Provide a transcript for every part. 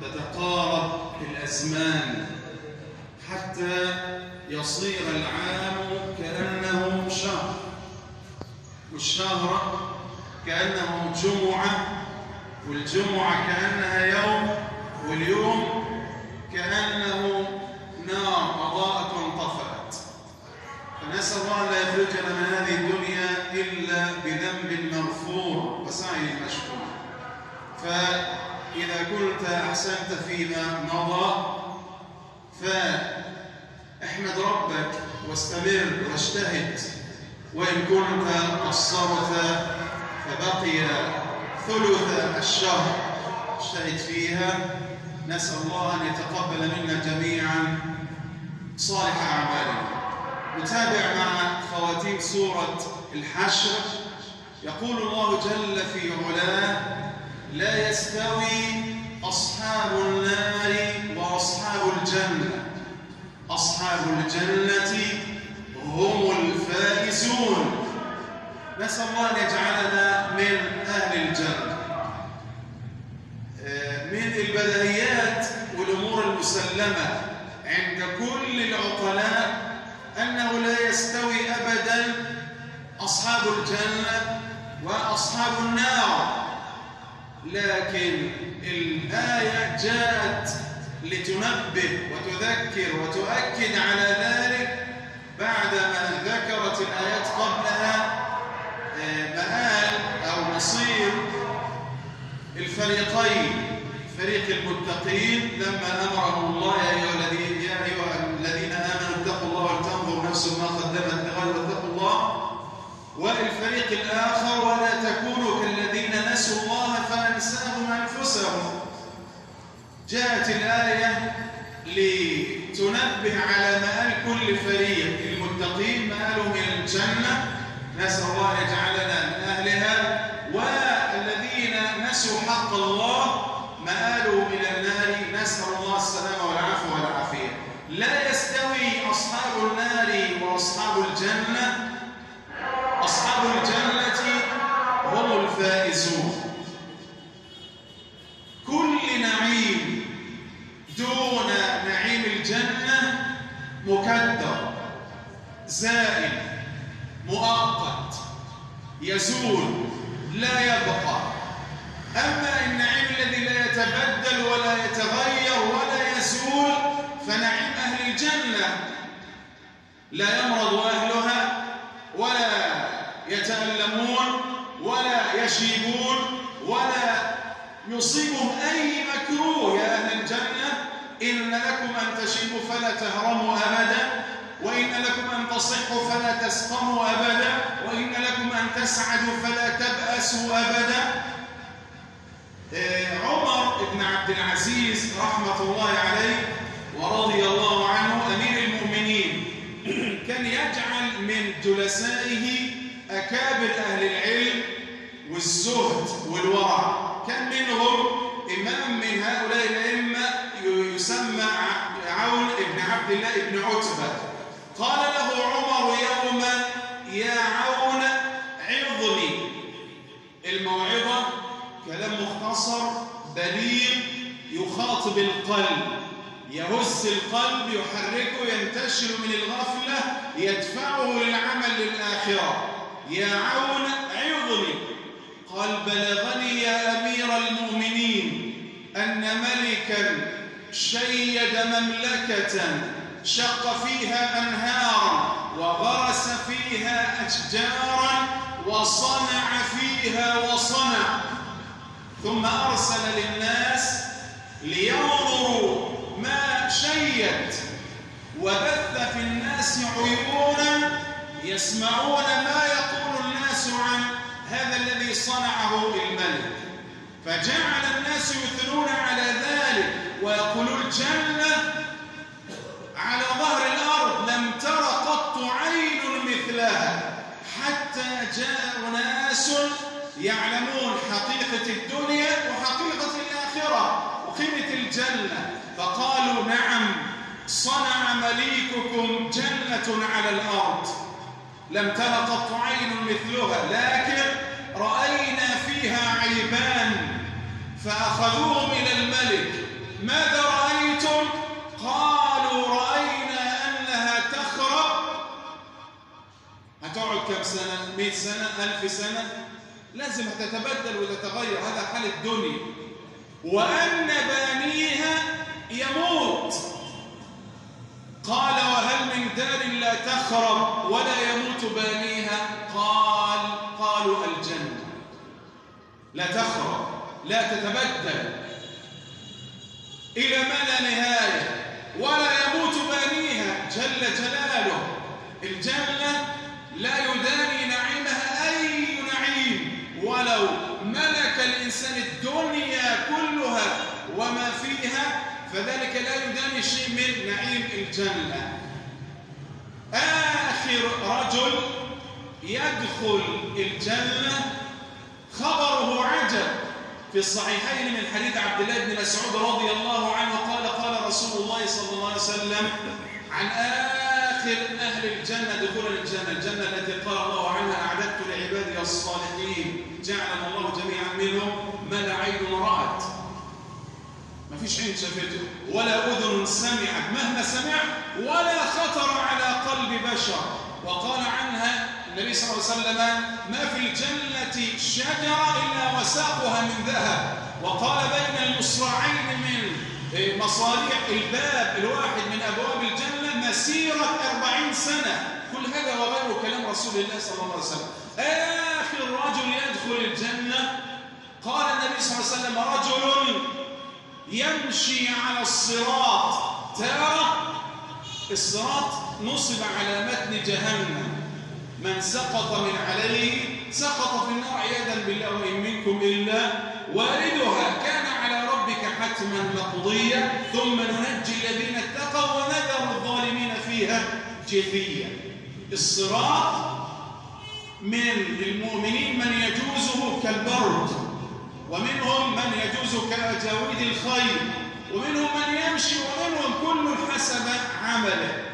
تتقارب الأزمان حتى يصير العام كأنه شهر والشهر كأنه جمعة والجمعة كأنها يوم واليوم كأنه نار أضاءت وانطفأت فنسأل الله لا يخرجنا من هذه الدنيا إلا بذنب مغفور وسعي مشكور. فإذا كنت أحسنت فيما مضى فاحمد ربك واستمر واجتهد وإن كنت قصرت فبقي ثلث الشهر. اجتهد فيها. نسأل الله أن يتقبل منا جميعا صالح أعمالنا. نتابع مع خواتيم سورة الحشر. يقول الله جل في علاه لا يستوي أصحاب النار وأصحاب الجنة. أصحاب الجنة هم الفائزون. نسأل الله أن يجعلنا من أهل الجنة. من البديهيات والأمور المسلمة عند كل العقلاء أنه لا يستوي أبدا أصحاب الجنة وأصحاب النار. لكن الآية جاءت لتنبه وتذكر وتؤكد على ذلك بعدما ذكرت الآيات قبلها مآل أو مصير الفريقين فريق المتقين لما أمرهم الله يا أيها الذين يا أيها الذين آمنوا اتقوا الله ولتنظر نفس ما قدمت لغد واتقوا الله والفريق الآخر ولا جاءت الآية لتنبه على مآل كل فريق المتقين مآلهم إلى الجنة. نسأل الله أن يجعلنا من أهلها. والذين نسوا حق الله مآلهم إلى النار نسأل الله السلامة والعفو والعافية. لا يستوي أصحاب النار وأصحاب الجنة أصحاب الجنة هم الفائزون كل نعيم دون نعيم الجنة مكدر زائل مؤقت يزول لا يبقى. أما النعيم الذي لا يتبدل ولا يتغير ولا يزول فنعيم أهل الجنة. لا يمرض أهلها ولا يتألمون ولا يشيبون ولا يصيبهم أي مكروه. يا أهل الجنة إن لكم أن تشيبوا فلا تهرموا أبدا. وإن لكم أن تصحوا فلا تسقموا أبدا وإن لكم أن تسعدوا فلا تبأسوا أبدا. عمر بن عبد العزيز رحمة الله عليه ورضي الله عنه أمير المؤمنين كان يجعل من جلسائه أكابر أهل العلم والزهد والورع. كان منهم إمام من هؤلاء الأئمة يسمى عون بن عبد الله بن عتبة. قال له عمر يوما يا عون عظني الموعظة كلام مختصر بليغ يخاطب القلب يهز القلب يحركه ينتشر من الغفلة يدفعه للعمل للآخرة يا عون عظني قال بلغني يا أمير المؤمنين أن ملكا شيد مملكة شق فيها أنهارا وغرس فيها أشجارا وصنع فيها وصنع. ثم أرسل للناس لينظروا ما شيد وبث في الناس عيونا يسمعون ما يقول الناس عن هذا الذي صنعه الملك فجعل الناس يثنون على ذلك ويقولون الجنة على ظهر الأرض لم تر قط عين مثلها حتى جاء أناس يعلمون حقيقة الدنيا وحقيقة الآخرة وقيمة الجنة. فقالوا نعم صنع مليككم جنة على الأرض. لم تر قط عين مثلها لكن رأينا فيها عيبان. فأخذوهم إلى الملك. ماذا رأيتم؟ قالوا كم سنة؟ مئة سنة؟ ألف سنة؟ لازم تتبدل وتتغير هذا حال الدنيا وأن بانيها يموت قال وهل من دار لا تخرب ولا يموت بانيها قال قالوا الجنة لا تخرب لا تتبدل إلى ما لا نهاية ولا يموت بانيها جل جلاله الجنة الدنيا كلها وما فيها فذلك لا يداني شيء من نعيم الجنة. آخر رجل يدخل الجنة خبره عجب في الصحيحين من حديث عبد الله بن مسعود رضي الله عنه قال قال رسول الله صلى الله عليه وسلم عن آخر أهل الجنة دخول الجنة الجنة التي قال الله عنها أعددت لعبادي الصالحين. جعلنا الله جميعا منهم ما لا عين رأت. ما فيش عين شافته ولا أذن سمعت. مهما سمع ولا خطر على قلب بشر. وقال عنها النبي صلى الله عليه وسلم ما في الجنة شجرة إلا وساقها من ذهب. وقال بين المصراعين من مصاريع الباب الواحد من أبواب مسيرة أربعين سنة. كل هذا وغير كلام رسول الله صلى الله عليه وسلم. آخر رجل يدخل الجنة. قال النبي صلى الله عليه وسلم رجل يمشي على الصراط. ترى؟ الصراط نصب على متن جهنم. من سقط من عليه سقط في النار عياذا بالله وإن منكم إلا واردها كان مقضيا ثم ننجي الذين اتقوا ونذر الظالمين فيها جثيا. الصراط من المؤمنين من يجوزه كالبرد ومنهم من يجوز كأجاويد الخيل ومنهم من يمشي ومنهم كل حسب عمله.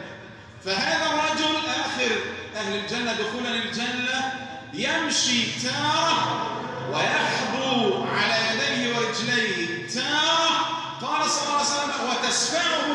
فهذا الرجل آخر أهل الجنة دخولا الجنة يمشي تارة ويحبو على يديه ورجليه. تارة قال